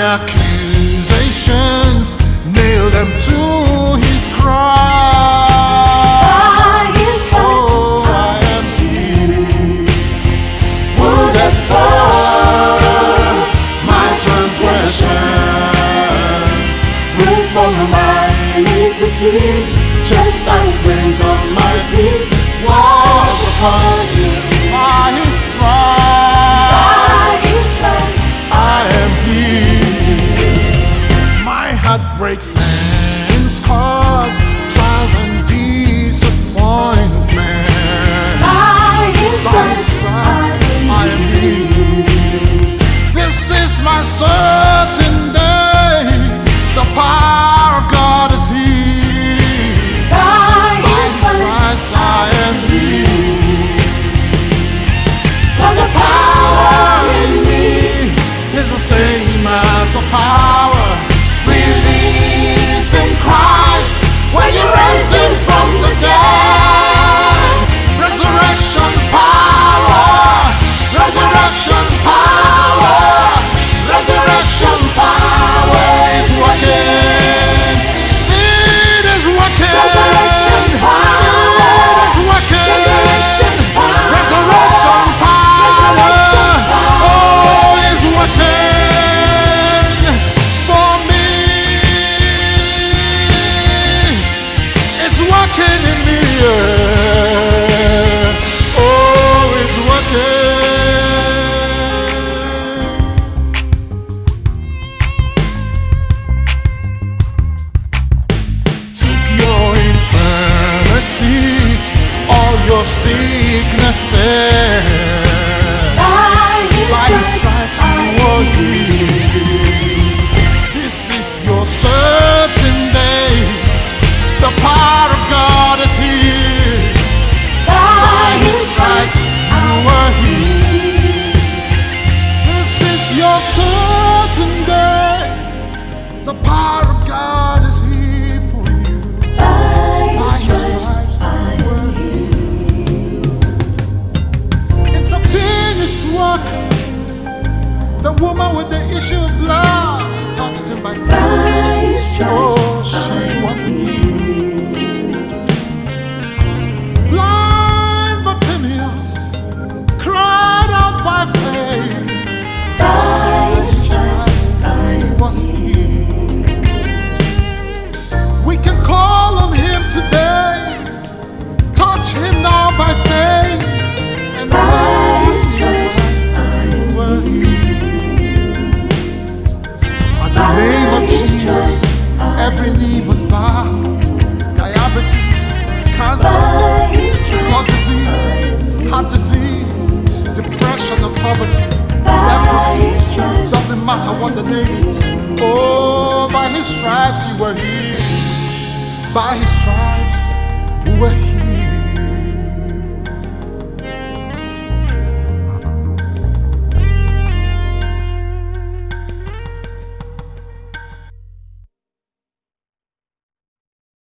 accusations, nailed them to his cross. Oh, For my iniquities, chastisement of my peace was upon you. sees all your sicknesses. By his, By his stripes you are healed. This is your certain day. The power of God is here. By, By his stripes you are healed. This is your certain day. The power The woman with the issue of blood touched him by faith. Oh, she was healed. Doesn't matter what the name is. Oh, by his stripes you were healed. By his stripes you were healed.